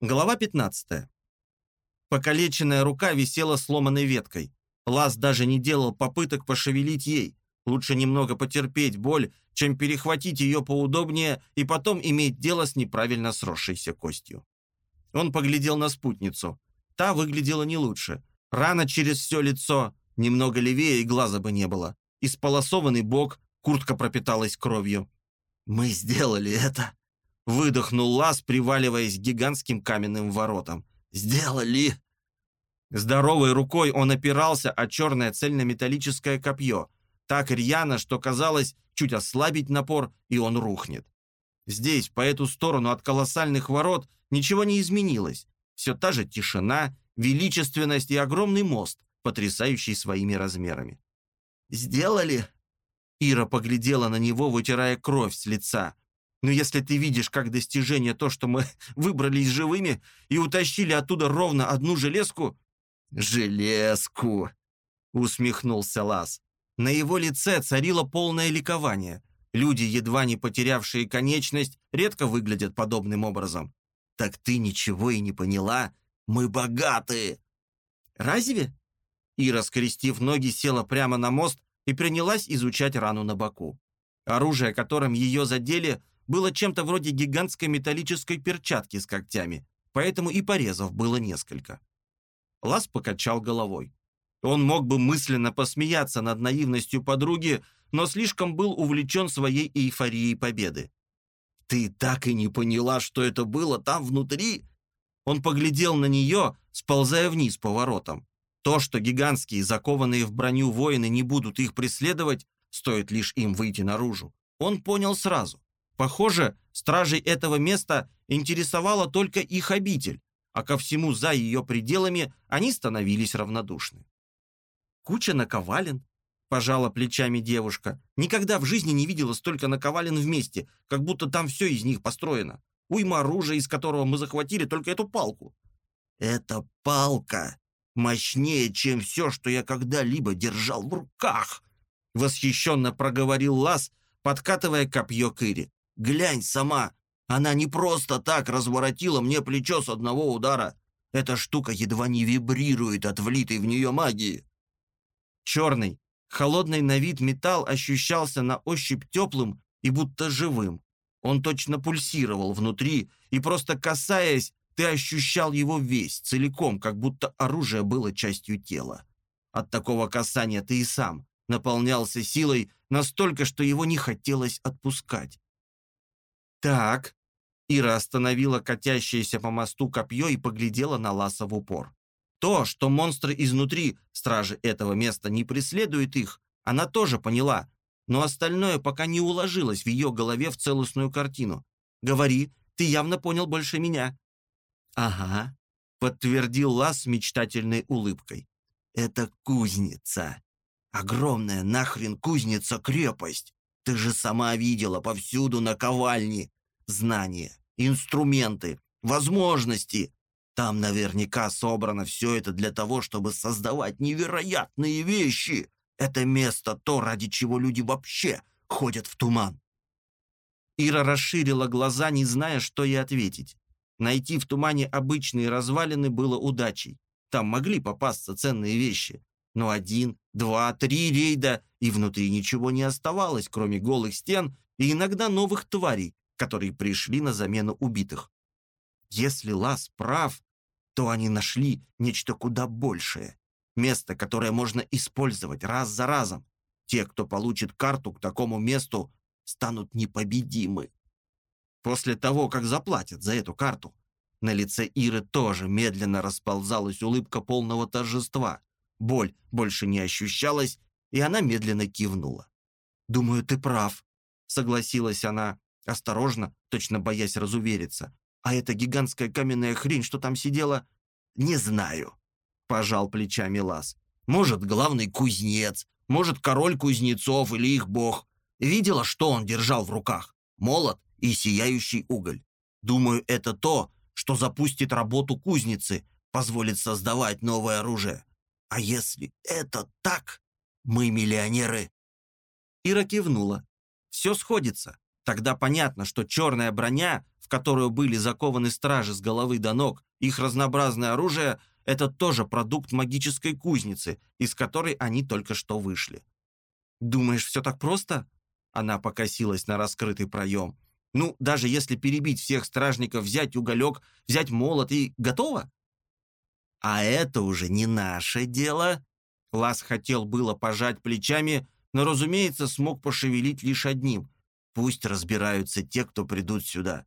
Глава 15. Покалеченная рука висела сломанной веткой. Лаз даже не делал попыток пошевелить ей. Лучше немного потерпеть боль, чем перехватить ее поудобнее и потом иметь дело с неправильно сросшейся костью. Он поглядел на спутницу. Та выглядела не лучше. Рана через все лицо, немного левее и глаза бы не было. Исполосованный бок, куртка пропиталась кровью. «Мы сделали это!» Выдохнул Лаз, приваливаясь к гигантским каменным воротам. «Сделали!» Здоровой рукой он опирался о черное цельнометаллическое копье, так рьяно, что казалось чуть ослабить напор, и он рухнет. Здесь, по эту сторону от колоссальных ворот, ничего не изменилось. Все та же тишина, величественность и огромный мост, потрясающий своими размерами. «Сделали?» Ира поглядела на него, вытирая кровь с лица. Но если ты видишь как достижение то, что мы выбрались живыми и утащили оттуда ровно одну железку...» «Железку!» — усмехнулся Лас. На его лице царило полное ликование. Люди, едва не потерявшие конечность, редко выглядят подобным образом. «Так ты ничего и не поняла? Мы богаты!» «Разве?» Ира, скрестив ноги, села прямо на мост и принялась изучать рану на боку. Оружие, которым ее задели, было чем-то вроде гигантской металлической перчатки с когтями, поэтому и порезов было несколько. Лас покачал головой. Он мог бы мысленно посмеяться над наивностью подруги, но слишком был увлечен своей эйфорией победы. «Ты так и не поняла, что это было там внутри?» Он поглядел на нее, сползая вниз по воротам. То, что гигантские, закованные в броню воины не будут их преследовать, стоит лишь им выйти наружу, он понял сразу. Похоже, стражей этого места интересовала только их обитель, а ко всему за ее пределами они становились равнодушны. «Куча наковален», — пожала плечами девушка. «Никогда в жизни не видела столько наковален вместе, как будто там все из них построено. Уйма оружия, из которого мы захватили только эту палку». «Это палка мощнее, чем все, что я когда-либо держал в руках», — восхищенно проговорил Лас, подкатывая копье к Ире. Глянь сама, она не просто так разворотила мне плечо с одного удара. Эта штука едва не вибрирует от влитой в нее магии. Черный, холодный на вид металл ощущался на ощупь теплым и будто живым. Он точно пульсировал внутри, и просто касаясь, ты ощущал его весь, целиком, как будто оружие было частью тела. От такого касания ты и сам наполнялся силой настолько, что его не хотелось отпускать. «Так». Ира остановила катящееся по мосту копье и поглядела на Ласа в упор. То, что монстры изнутри, стражи этого места, не преследуют их, она тоже поняла, но остальное пока не уложилось в ее голове в целостную картину. «Говори, ты явно понял больше меня». «Ага», — подтвердил Лас мечтательной улыбкой. «Это кузница. Огромная нахрен кузница-крепость. Ты же сама видела повсюду наковальни. Знания, инструменты, возможности. Там наверняка собрано все это для того, чтобы создавать невероятные вещи. Это место то, ради чего люди вообще ходят в туман. Ира расширила глаза, не зная, что ей ответить. Найти в тумане обычные развалины было удачей. Там могли попасться ценные вещи. Но один, два, три рейда, и внутри ничего не оставалось, кроме голых стен и иногда новых тварей, которые пришли на замену убитых. Если Лас прав, то они нашли нечто куда большее. Место, которое можно использовать раз за разом. Те, кто получит карту к такому месту, станут непобедимы. После того, как заплатят за эту карту, на лице Иры тоже медленно расползалась улыбка полного торжества. Боль больше не ощущалась, и она медленно кивнула. «Думаю, ты прав», — согласилась она, осторожно, точно боясь разувериться. «А эта гигантская каменная хрень, что там сидела?» «Не знаю», — пожал плечами Лас. «Может, главный кузнец, может, король кузнецов или их бог. Видела, что он держал в руках? Молот и сияющий уголь. Думаю, это то, что запустит работу кузницы, позволит создавать новое оружие. А если это так, мы миллионеры». Ира кивнула. «Все сходится. Тогда понятно, что черная броня, в которую были закованы стражи с головы до ног, их разнообразное оружие – это тоже продукт магической кузницы, из которой они только что вышли. «Думаешь, все так просто?» Она покосилась на раскрытый проем. «Ну, даже если перебить всех стражников, взять уголек, взять молот и готово?» «А это уже не наше дело!» Лас хотел было пожать плечами, но, разумеется, смог пошевелить лишь одним. Пусть разбираются те, кто придут сюда.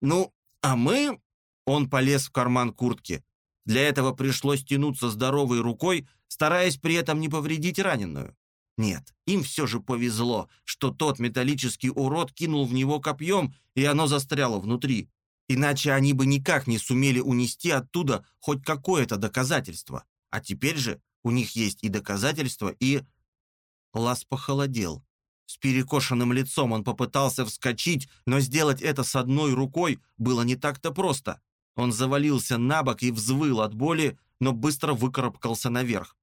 Ну, а мы... Он полез в карман куртки. Для этого пришлось тянуться здоровой рукой, стараясь при этом не повредить раненую. Нет, им все же повезло, что тот металлический урод кинул в него копьем, и оно застряло внутри. Иначе они бы никак не сумели унести оттуда хоть какое-то доказательство. А теперь же у них есть и доказательства, и... Лас похолодел. С перекошенным лицом он попытался вскочить, но сделать это с одной рукой было не так-то просто. Он завалился на бок и взвыл от боли, но быстро выкарабкался наверх.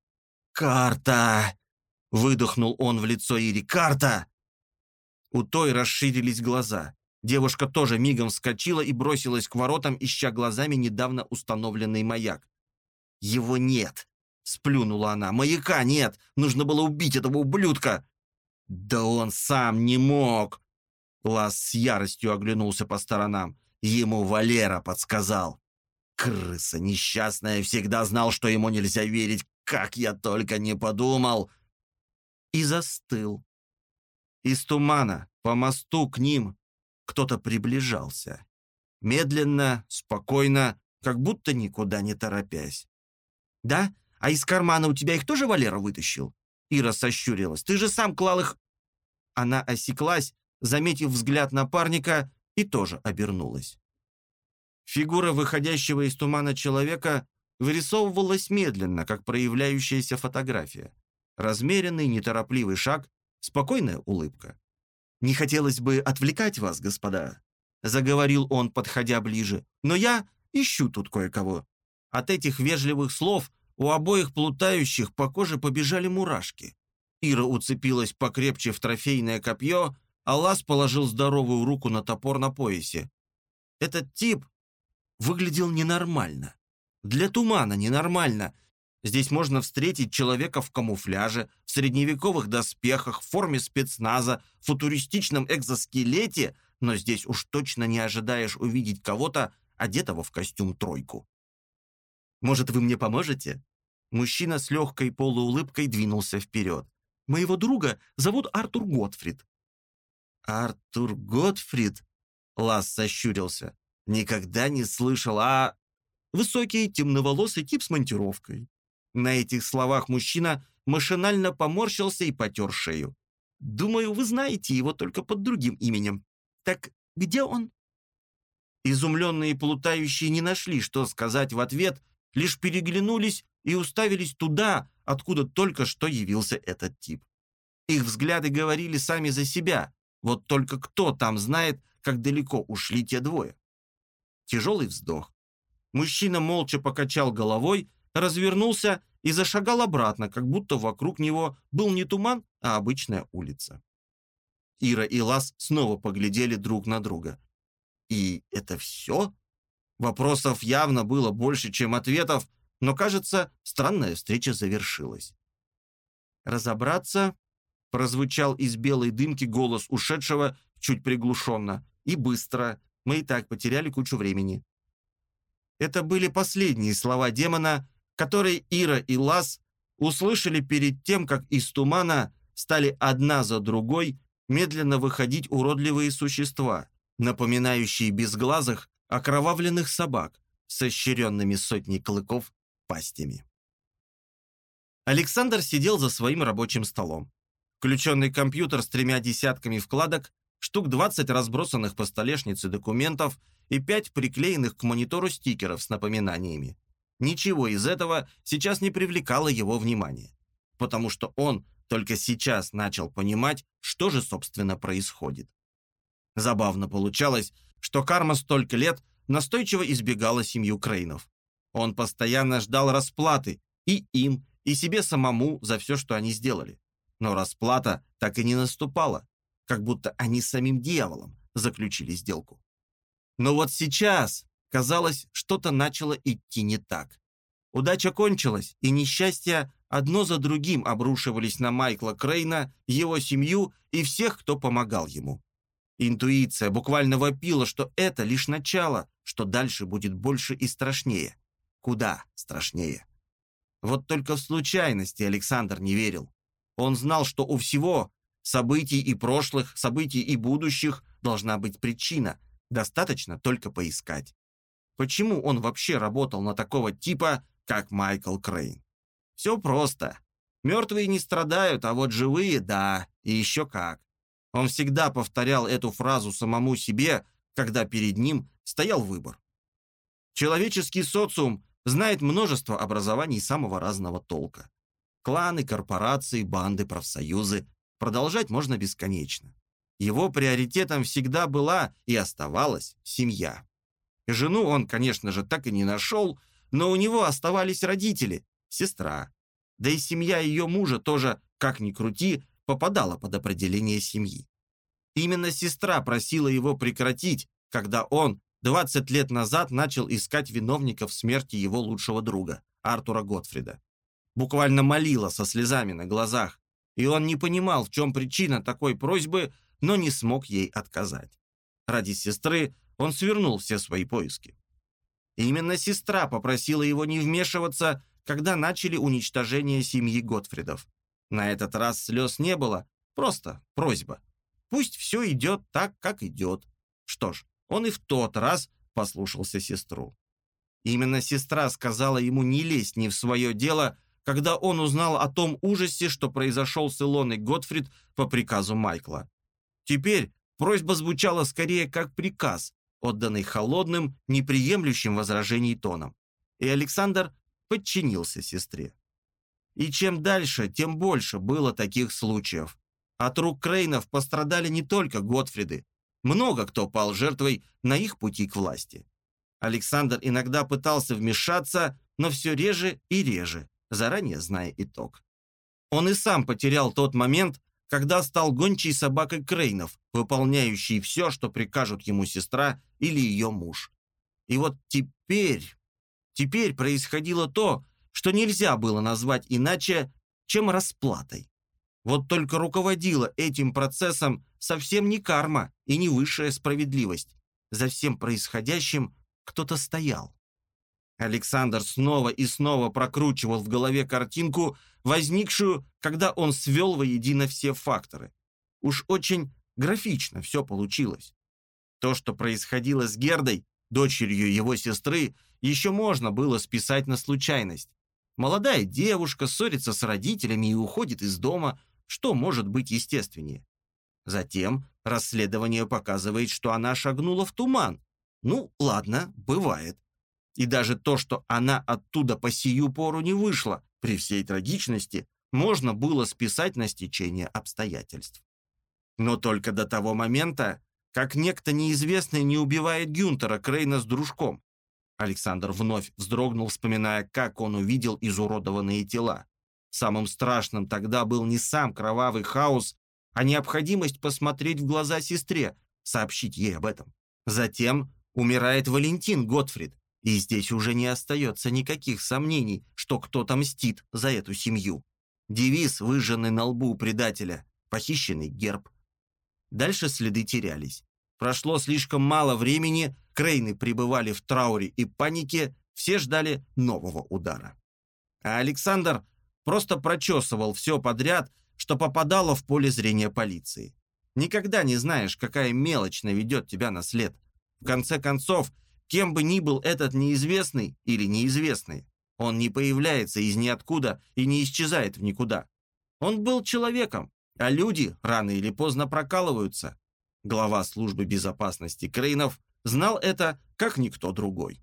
«Карта!» — выдохнул он в лицо Ири. «Карта!» У той расширились глаза. Девушка тоже мигом вскочила и бросилась к воротам, ища глазами недавно установленный маяк. «Его нет!» — сплюнула она. «Маяка нет! Нужно было убить этого ублюдка!» «Да он сам не мог!» Лас с яростью оглянулся по сторонам. Ему Валера подсказал. Крыса несчастная всегда знал, что ему нельзя верить. Как я только не подумал! И застыл. Из тумана по мосту к ним кто-то приближался. Медленно, спокойно, как будто никуда не торопясь. «Да? А из кармана у тебя их тоже Валера вытащил?» Ира сощурилась. «Ты же сам клал их...» Она осеклась, заметив взгляд напарника, и тоже обернулась. Фигура выходящего из тумана человека вырисовывалась медленно, как проявляющаяся фотография. Размеренный, неторопливый шаг, спокойная улыбка. «Не хотелось бы отвлекать вас, господа», — заговорил он, подходя ближе, «но я ищу тут кое-кого». От этих вежливых слов у обоих плутающих по коже побежали мурашки. Ира уцепилась покрепче в трофейное копье, а Лас положил здоровую руку на топор на поясе. Этот тип выглядел ненормально. Для тумана ненормально. Здесь можно встретить человека в камуфляже, в средневековых доспехах, в форме спецназа, в футуристичном экзоскелете, но здесь уж точно не ожидаешь увидеть кого-то, одетого в костюм-тройку. «Может, вы мне поможете?» Мужчина с легкой полуулыбкой двинулся вперед. «Моего друга зовут Артур Готфрид». «Артур Готфрид?» Лас сощурился. «Никогда не слышал, а...» Высокий, темноволосый тип с монтировкой. На этих словах мужчина машинально поморщился и потер шею. «Думаю, вы знаете его только под другим именем. Так где он?» Изумленные плутающие не нашли, что сказать в ответ, лишь переглянулись и уставились туда, откуда только что явился этот тип. Их взгляды говорили сами за себя, вот только кто там знает, как далеко ушли те двое. Тяжелый вздох. Мужчина молча покачал головой, развернулся и зашагал обратно, как будто вокруг него был не туман, а обычная улица. Ира и Лас снова поглядели друг на друга. «И это все?» Вопросов явно было больше, чем ответов, но, кажется, странная встреча завершилась. «Разобраться?» — прозвучал из белой дымки голос ушедшего чуть приглушенно. «И быстро. Мы и так потеряли кучу времени». Это были последние слова демона, которые Ира и Лас услышали перед тем, как из тумана стали одна за другой медленно выходить уродливые существа, напоминающие безглазых окровавленных собак с ощеренными сотней клыков пастями. Александр сидел за своим рабочим столом. Включенный компьютер с тремя десятками вкладок, штук 20 разбросанных по столешнице документов и 5 приклеенных к монитору стикеров с напоминаниями. Ничего из этого сейчас не привлекало его внимания, потому что он только сейчас начал понимать, что же, собственно, происходит. Забавно получалось, что карма столько лет настойчиво избегала семью Крейнов. Он постоянно ждал расплаты и им, и себе самому за все, что они сделали. Но расплата так и не наступала, как будто они с самим дьяволом заключили сделку. Но вот сейчас, казалось, что-то начало идти не так. Удача кончилась, и несчастья одно за другим обрушивались на Майкла Крейна, его семью и всех, кто помогал ему. Интуиция буквально вопила, что это лишь начало, что дальше будет больше и страшнее. Куда страшнее. Вот только в случайности Александр не верил. Он знал, что у всего, событий и прошлых, событий и будущих, должна быть причина. Достаточно только поискать. Почему он вообще работал на такого типа, как Майкл Крейн? Все просто. Мертвые не страдают, а вот живые – да, и еще как. Он всегда повторял эту фразу самому себе, когда перед ним стоял выбор. Человеческий социум знает множество образований самого разного толка. Кланы, корпорации, банды, профсоюзы. Продолжать можно бесконечно. Его приоритетом всегда была и оставалась семья. Жену он, конечно же, так и не нашел, но у него оставались родители, сестра. Да и семья ее мужа тоже, как ни крути, попадала под определение семьи. Именно сестра просила его прекратить, когда он 20 лет назад начал искать виновников смерти его лучшего друга, Артура Готфрида. Буквально молила со слезами на глазах, и он не понимал, в чем причина такой просьбы, но не смог ей отказать. Ради сестры он свернул все свои поиски. Именно сестра попросила его не вмешиваться, когда начали уничтожение семьи Готфридов. На этот раз слез не было, просто просьба. Пусть все идет так, как идет. Что ж, он и в тот раз послушался сестру. Именно сестра сказала ему не лезть не в свое дело, когда он узнал о том ужасе, что произошел с Илоной Готфрид по приказу Майкла. Теперь просьба звучала скорее как приказ, отданный холодным, неприемлющим возражений тоном. И Александр подчинился сестре. И чем дальше, тем больше было таких случаев. От рук Крейнов пострадали не только Готфриды, много кто пал жертвой на их пути к власти. Александр иногда пытался вмешаться, но все реже и реже, заранее зная итог. Он и сам потерял тот момент, когда стал гончей собакой Крейнов, выполняющей все, что прикажут ему сестра или ее муж. И вот теперь, теперь происходило то, что нельзя было назвать иначе, чем расплатой. Вот только руководила этим процессом совсем не карма и не высшая справедливость. За всем происходящим кто-то стоял. Александр снова и снова прокручивал в голове картинку, возникшую, когда он свел воедино все факторы. Уж очень графично все получилось. То, что происходило с Гердой, дочерью его сестры, еще можно было списать на случайность. Молодая девушка ссорится с родителями и уходит из дома, что может быть естественнее. Затем расследование показывает, что она шагнула в туман. Ну, ладно, бывает. И даже то, что она оттуда по сию пору не вышла, при всей трагичности, можно было списать на стечение обстоятельств. Но только до того момента, как некто неизвестный не убивает Гюнтера Крейна с дружком. Александр вновь вздрогнул, вспоминая, как он увидел изуродованные тела. Самым страшным тогда был не сам кровавый хаос, а необходимость посмотреть в глаза сестре, сообщить ей об этом. Затем умирает Валентин Готфрид, и здесь уже не остается никаких сомнений, что кто-то мстит за эту семью. Девиз, выжженный на лбу предателя, похищенный герб. Дальше следы терялись. Прошло слишком мало времени, Крейны пребывали в трауре и панике, все ждали нового удара. А Александр просто прочесывал все подряд, что попадало в поле зрения полиции. Никогда не знаешь, какая мелочь наведет тебя на след. В конце концов, кем бы ни был этот неизвестный или неизвестный, он не появляется из ниоткуда и не исчезает в никуда. Он был человеком, а люди рано или поздно прокалываются. Глава службы безопасности Крейнов знал это, как никто другой.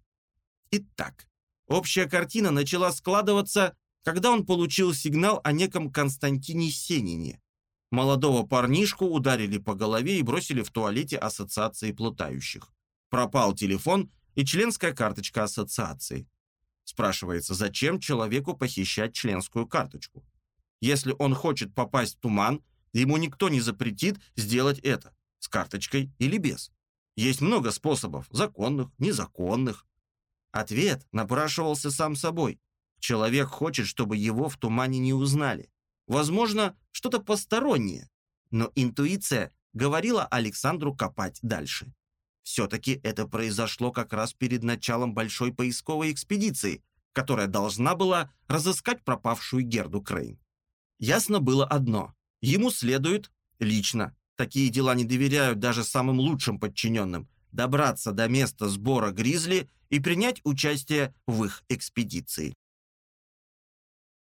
Итак, общая картина начала складываться когда он получил сигнал о неком Константине Сенине. Молодого парнишку ударили по голове и бросили в туалете ассоциации плутающих. Пропал телефон и членская карточка ассоциации. Спрашивается, зачем человеку похищать членскую карточку? Если он хочет попасть в туман, ему никто не запретит сделать это, с карточкой или без. Есть много способов, законных, незаконных. Ответ напрашивался сам собой. Человек хочет, чтобы его в тумане не узнали. Возможно, что-то постороннее. Но интуиция говорила Александру копать дальше. Все-таки это произошло как раз перед началом большой поисковой экспедиции, которая должна была разыскать пропавшую Герду Крейн. Ясно было одно. Ему следует лично, такие дела не доверяют даже самым лучшим подчиненным, добраться до места сбора гризли и принять участие в их экспедиции.